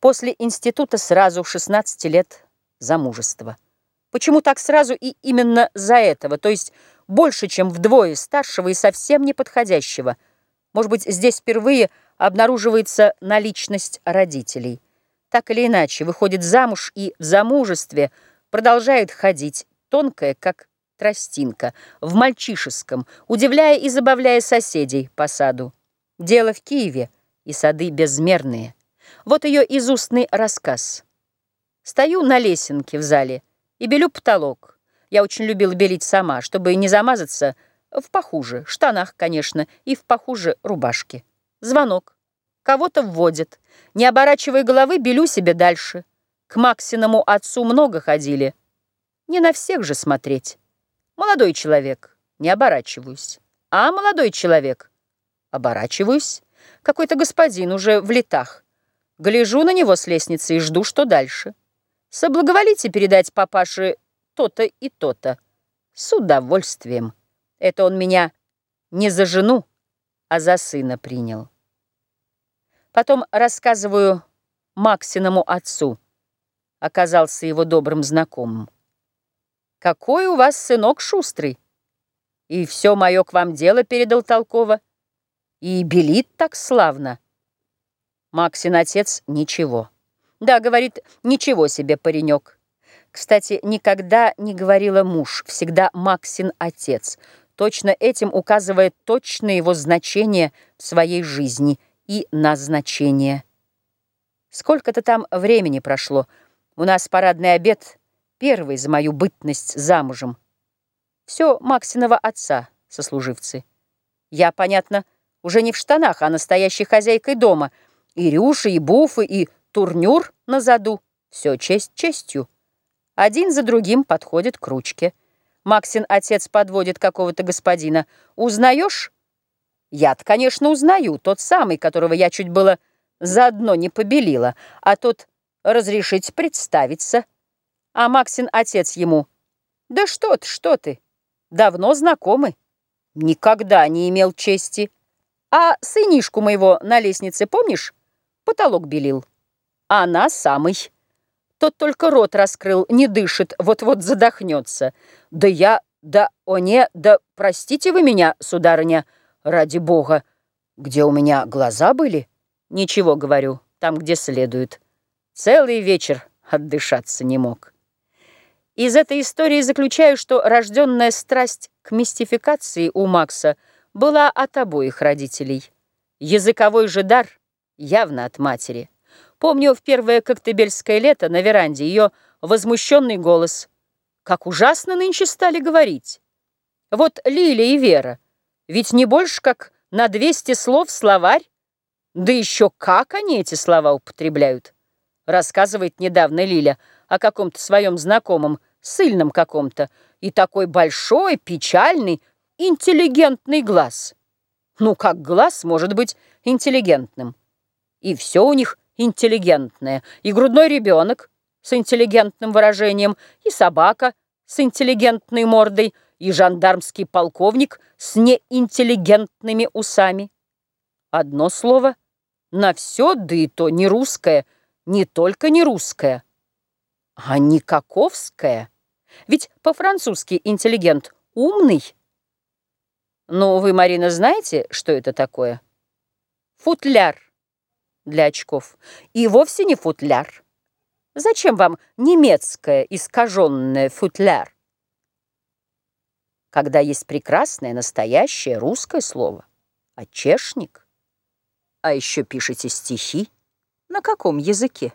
После института сразу 16 лет замужества. Почему так сразу и именно за этого, то есть больше, чем вдвое старшего и совсем неподходящего? Может быть, здесь впервые обнаруживается наличность родителей. Так или иначе, выходит замуж и в замужестве продолжает ходить, тонкая, как тростинка, в мальчишеском, удивляя и забавляя соседей по саду. Дело в Киеве, и сады безмерные. Вот ее изустный рассказ. Стою на лесенке в зале и белю потолок. Я очень любил белить сама, чтобы не замазаться в похуже, штанах, конечно, и в похуже рубашке. Звонок. Кого-то вводят. Не оборачивая головы, белю себе дальше. К Максиному отцу много ходили. Не на всех же смотреть. Молодой человек. Не оборачиваюсь. А молодой человек. Оборачиваюсь. Какой-то господин уже в летах. Гляжу на него с лестницы и жду, что дальше. Соблаговолите передать папаше то-то и то-то. С удовольствием. Это он меня не за жену, а за сына принял. Потом рассказываю Максиному отцу. Оказался его добрым знакомым. «Какой у вас сынок шустрый!» И все мое к вам дело передал толково. И белит так славно. Максин отец ничего. Да, говорит, ничего себе паренек. Кстати, никогда не говорила муж, всегда Максин отец. Точно этим указывает точное его значение в своей жизни и назначение. Сколько-то там времени прошло. У нас парадный обед, первый за мою бытность замужем. Все Максиного отца, сослуживцы. Я, понятно, уже не в штанах, а настоящей хозяйкой дома — и рюши, и буфы, и турнюр на заду. Все честь честью. Один за другим подходит к ручке. Максин отец подводит какого-то господина. «Узнаешь?» Я-то, конечно, узнаю. Тот самый, которого я чуть было заодно не побелила. А тот разрешить представиться. А Максин отец ему. «Да что ты, что ты? Давно знакомы. Никогда не имел чести. А сынишку моего на лестнице помнишь?» Потолок белил. Она самый. Тот только рот раскрыл, не дышит, вот-вот задохнется. Да я, да, о не, да простите вы меня, сударыня, ради бога. Где у меня глаза были? Ничего, говорю, там, где следует. Целый вечер отдышаться не мог. Из этой истории заключаю, что рожденная страсть к мистификации у Макса была от обоих родителей. Языковой же дар — явно от матери. Помню в первое коктебельское лето на веранде ее возмущенный голос. Как ужасно нынче стали говорить. Вот Лиля и Вера, ведь не больше как на 200 слов словарь. Да еще как они эти слова употребляют. Рассказывает недавно Лиля о каком-то своем знакомом, сыльном каком-то, и такой большой, печальный, интеллигентный глаз. Ну, как глаз может быть интеллигентным? И все у них интеллигентное. И грудной ребенок с интеллигентным выражением, и собака с интеллигентной мордой, и жандармский полковник с неинтеллигентными усами. Одно слово на все, да и то не русское, не только не русское, а никаковское. Ведь по-французски интеллигент умный. Ну, вы, Марина, знаете, что это такое? Футляр для очков. И вовсе не футляр. Зачем вам немецкое искаженное футляр? Когда есть прекрасное, настоящее русское слово. Очешник. А еще пишете стихи. На каком языке?